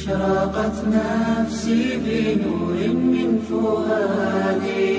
أشرقت نفسي بنور من فؤادي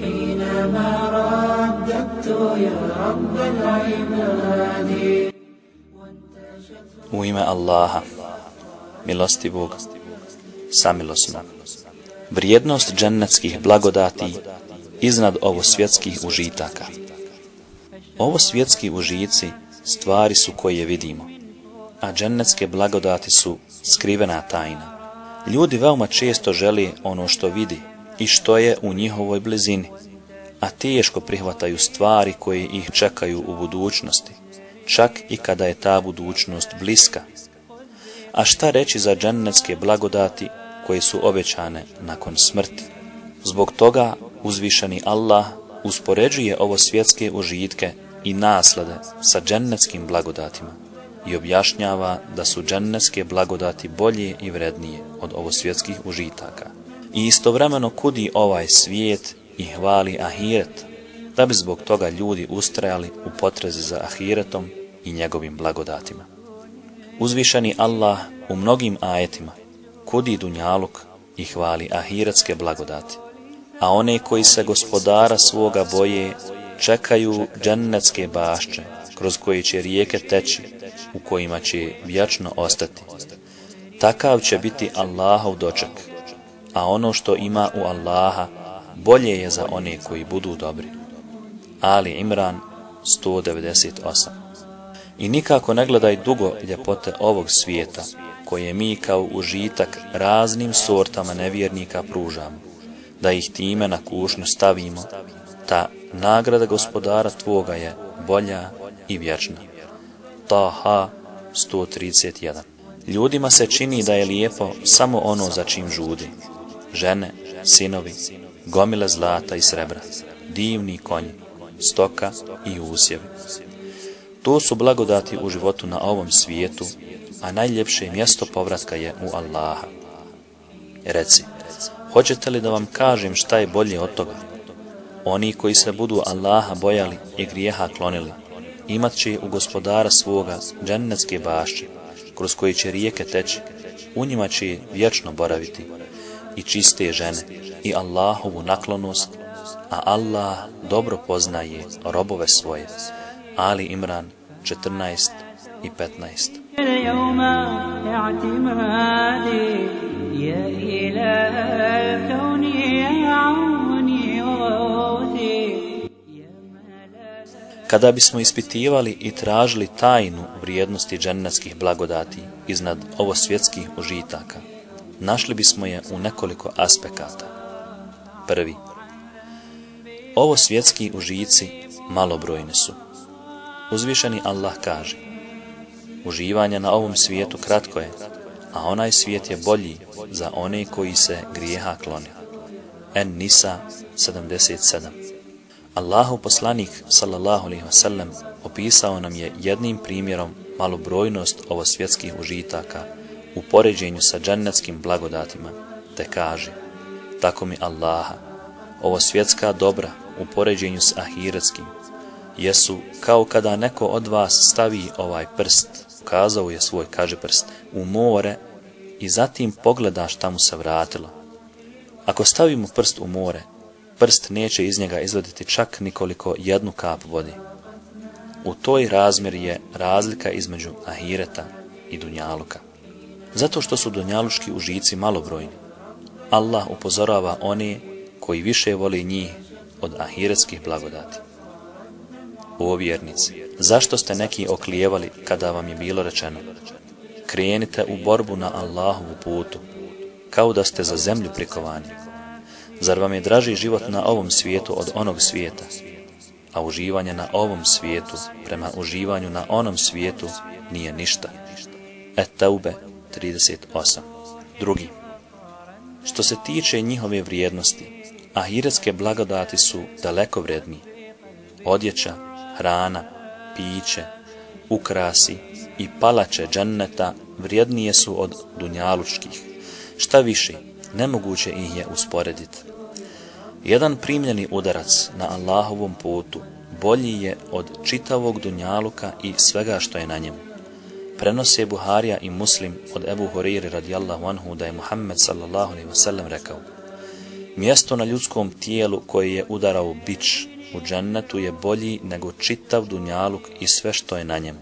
حينما رددت يا رب العباد U ime Allaha, milostivog, samilosnog. Vrijednost džennetskih blagodati iznad ovo svjetskih užitaka. Ovo svjetski užici stvari su koje vidimo, a džennetske blagodati su skrivena tajna. Ljudi veoma često želi ono što vidi i što je u njihovoj blizini, a teško prihvataju stvari koje ih čekaju u budućnosti, čak i kada je ta budućnost bliska. A šta reći za džennetske blagodati koje su obećane nakon smrti? Zbog toga uzvišeni Allah uspoređuje ovo svjetske užitke i naslade sa džennetskim blagodatima i objašnjava da su džennetske blagodati bolje i vrednije od ovo svjetskih užitaka. I istovremeno kudi ovaj svijet i hvali ahiret, da bi zbog toga ljudi ustrajali u potrezi za ahiretom i njegovim blagodatima. Uzvišeni Allah u mnogim ajetima kudi dunjaluk i hvali ahiretske blagodati, a one koji se gospodara svoga boje čekaju džennetske bašče, kroz koje će rijeke teći, u kojima će vječno ostati. Takav će biti Allahov doček, a ono što ima u Allaha bolje je za one koji budu dobri. Ali Imran 198 I nikako ne gledaj dugo ljepote ovog svijeta, koje mi kao užitak raznim sortama nevjernika pružamo, da ih time na kušnju stavimo, ta nagrada gospodara tvoga je bolja i vječna. Taha 131 Ljudima se čini da je lijepo samo ono za čim žudi. Žene, sinovi, gomile zlata i srebra, divni konji, stoka i usjevi. To su blagodati u životu na ovom svijetu, a najljepše mjesto povratka je u Allaha. Reci, hoćete li da vam kažem šta je bolje od toga? Oni koji se budu Allaha bojali i grijeha klonili, imat će u gospodara svoga džennetske bašće, kroz koji će rijeke teći, u njima će vječno boraviti, i čiste žene, i Allahovu naklonost, a Allah dobro poznaje robove svoje. Ali Imran 14 i 15 اليوم اعتمادي يا إله الكون Kada bismo ispitivali i tražili tajnu vrijednosti džennetskih blagodati iznad ovo svjetskih užitaka, našli bismo je u nekoliko aspekata. Prvi. Ovo svjetski užici malobrojni su. Uzvišeni Allah kaže Uživanje na ovom svijetu kratko je, a onaj svijet je bolji za one koji se grijeha klone. En Nisa 77 Allahu poslanik sallallahu alejhi ve sellem opisao nam je jednim primjerom malobrojnost ovo svjetskih užitaka u poređenju sa džennetskim blagodatima, te kaže, tako mi Allaha, ovo svjetska dobra u poređenju s ahiretskim, jesu kao kada neko od vas stavi ovaj prst, ukazao je svoj, kaže prst, u more i zatim pogleda šta mu se vratilo. Ako stavimo prst u more, prst neće iz njega izvaditi čak nikoliko jednu kap vodi. U toj razmjer je razlika između ahireta i dunjaluka. Zato što su dunjaluški užici malobrojni, Allah upozorava one koji više voli njih od ahiretskih blagodati. O vjernici, zašto ste neki oklijevali kada vam je bilo rečeno? Krenite u borbu na Allahovu putu, kao da ste za zemlju prikovani. Zar vam je draži život na ovom svijetu od onog svijeta? A uživanje na ovom svijetu prema uživanju na onom svijetu nije ništa. Et taube 38. Drugi. Što se tiče njihove vrijednosti, ahiretske blagodati su daleko vredni. Odjeća, hrana, piće, ukrasi i palače dženneta vrijednije su od dunjalučkih. Šta više, nemoguće ih je usporediti. Jedan primljeni udarac na Allahovom putu bolji je od čitavog dunjaluka i svega što je na njemu. Prenose Buharija i Muslim od Ebu Huriri radijallahu anhu da je Muhammed sallallahu alaihi wasallam rekao Mjesto na ljudskom tijelu koje je udarao bić u džennetu je bolji nego čitav dunjaluk i sve što je na njemu.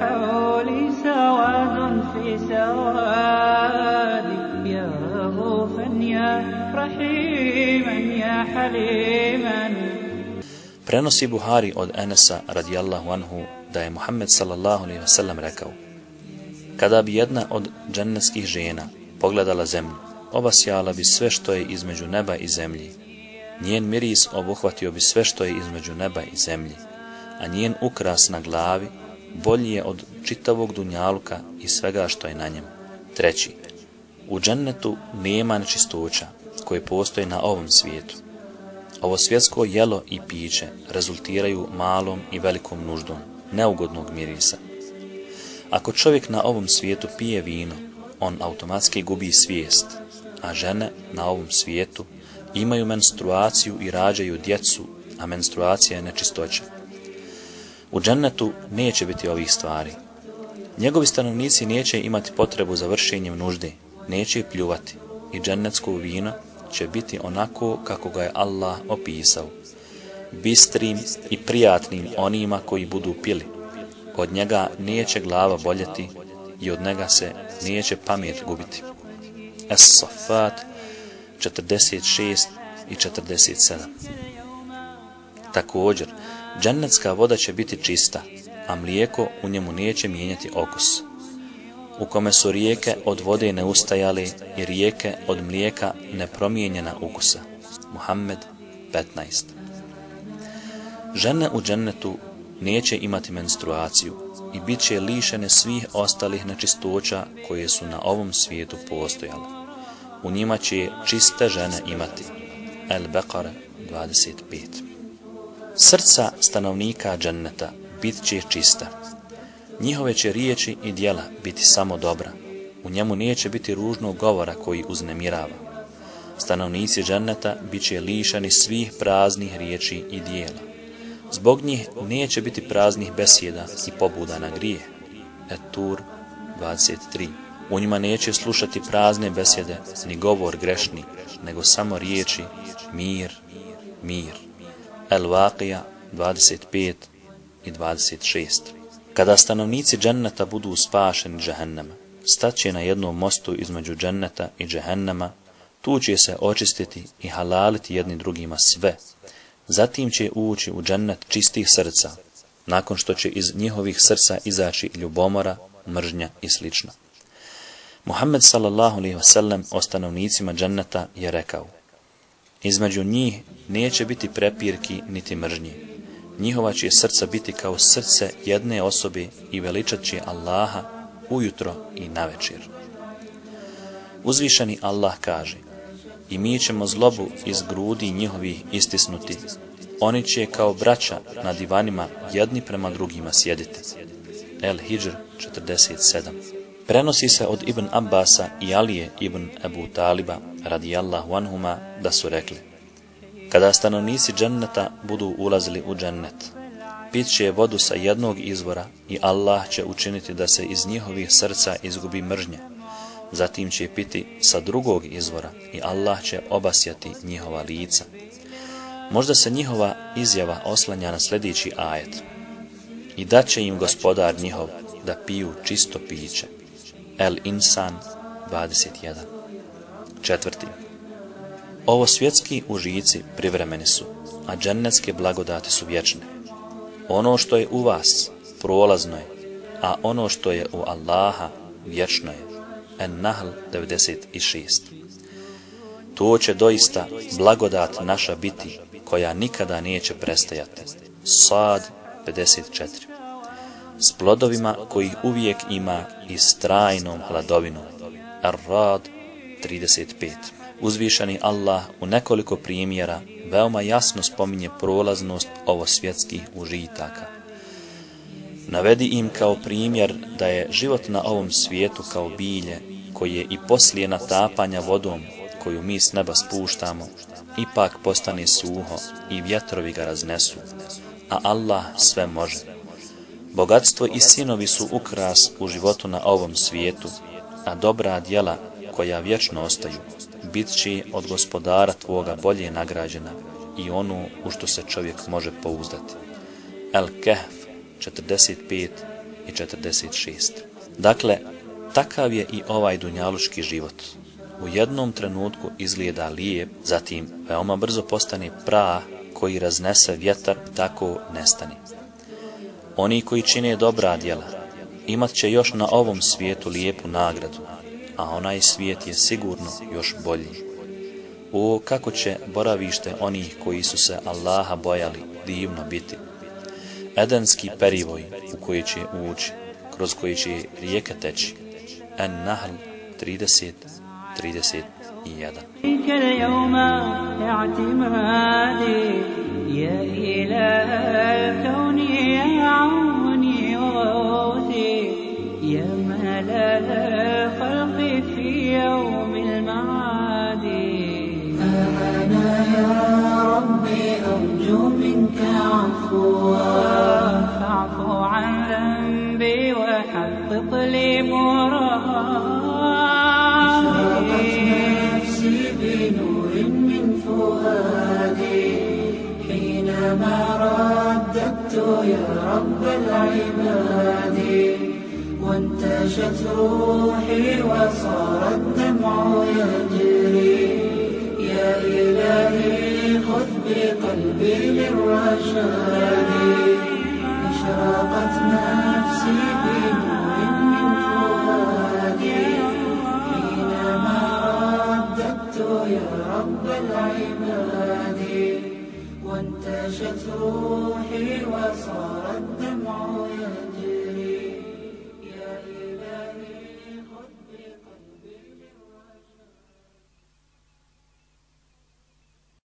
حولي سواد في سوادي يا رؤوفا يا رحيما يا حليما Prenosi Buhari od Enesa radijallahu anhu da je Muhammed sallallahu alaihi wasallam rekao Kada bi jedna od džennetskih žena pogledala zemlju, obasjala bi sve što je između neba i zemlji. Njen miris obuhvatio bi sve što je između neba i zemlji, a njen ukras na glavi bolji je od čitavog dunjaluka i svega što je na njemu. Treći, u džennetu nema nečistoća koje postoje na ovom svijetu. Ovo svjetsko jelo i piće rezultiraju malom i velikom nuždom, neugodnog mirisa. Ako čovjek na ovom svijetu pije vino, on automatski gubi svijest, a žene na ovom svijetu imaju menstruaciju i rađaju djecu, a menstruacija je nečistoća. U džennetu neće biti ovih stvari. Njegovi stanovnici neće imati potrebu za vršenjem nužde, neće pljuvati i džennetsko vino će biti onako kako ga je Allah opisao. Bistrim i prijatnim onima koji budu pili. Od njega neće glava boljeti i od njega se neće pamet gubiti. Es-Safat 46 i 47 Također, džennetska voda će biti čista, a mlijeko u njemu neće mijenjati okus. U kome su rijeke od vode neustajale i rijeke od mlijeka nepromijenjena ukusa. Muhammed 15 Žene u džennetu neće imati menstruaciju i bit će lišene svih ostalih nečistoća koje su na ovom svijetu postojale. U njima će čiste žene imati. El Beqare 25 Srca stanovnika dženneta bit će čista. Njihove će riječi i dijela biti samo dobra. U njemu neće biti ružnog govora koji uznemirava. Stanovnici dženneta bit će lišani svih praznih riječi i dijela. Zbog njih neće biti praznih besjeda i pobuda na grije. Etur 23 U njima neće slušati prazne besjede, ni govor grešni, nego samo riječi, mir, mir. El-Waqija 25 i 26. Kada stanovnici dženneta budu spašeni džehennema, staće na jednom mostu između dženneta i džehennema, tu će se očistiti i halaliti jedni drugima sve. Zatim će ući u džennet čistih srca, nakon što će iz njihovih srca izaći ljubomora, mržnja i sl. Muhammed sallallahu alaihi wasallam o stanovnicima dženneta je rekao Između njih neće biti prepirki niti mržnje. Njihova će srca biti kao srce jedne osobe i veličat će Allaha ujutro i navečer. Uzvišeni Allah kaže I mi ćemo zlobu iz grudi njihovih istisnuti. Oni će kao braća na divanima jedni prema drugima sjediti. El Hijr 47 Prenosi se od Ibn Abbasa i Alije ibn Ebu Taliba radijallahu anhuma da su rekli Kada stanovnici dženneta budu ulazili u džennet, pit će vodu sa jednog izvora i Allah će učiniti da se iz njihovih srca izgubi mržnja. Zatim će piti sa drugog izvora i Allah će obasjati njihova lica. Možda se njihova izjava oslanja na sljedeći ajet. I da će im gospodar njihov da piju čisto piće. El Insan 21 Četvrti Ovo svjetski užici privremeni su, a džennetske blagodati su vječne. Ono što je u vas, prolazno je, a ono što je u Allaha, vječno je. En Nahl 96 To će doista blagodat naša biti, koja nikada neće prestajati. Sad 54 S plodovima kojih uvijek ima i s trajnom hladovinom. Ar-Rad 35 uzvišeni Allah u nekoliko primjera veoma jasno spominje prolaznost ovo svjetskih užitaka. Navedi im kao primjer da je život na ovom svijetu kao bilje koje i poslije natapanja vodom koju mi s neba spuštamo, ipak postane suho i vjetrovi ga raznesu, a Allah sve može. Bogatstvo i sinovi su ukras u životu na ovom svijetu, a dobra djela koja vječno ostaju, bit će od gospodara tvoga bolje nagrađena i onu u što se čovjek može pouzdati. El Kehf 45 i 46 Dakle, takav je i ovaj dunjaluški život. U jednom trenutku izgleda lijep, zatim veoma brzo postane pra koji raznese vjetar i tako nestani. Oni koji čine dobra djela, imat će još na ovom svijetu lijepu nagradu, a onaj svijet je sigurno još bolji. O, kako će boravište onih koji su se Allaha bojali divno biti. Edenski perivoj u koji će ući, kroz koji će rijeke teći. En Nahl 30, 31. يا إله الكون يا عوني وغوثي يا ملل عفوا فاعف عن ذنبي وحقق لي مرادي. نفسي بنور من فؤادي. حينما رددت يا رب العباد. وانتشت روحي وصار الدمع يجري. يا إلهي في قلبي من رشادي أشراقت نفسي بمحمد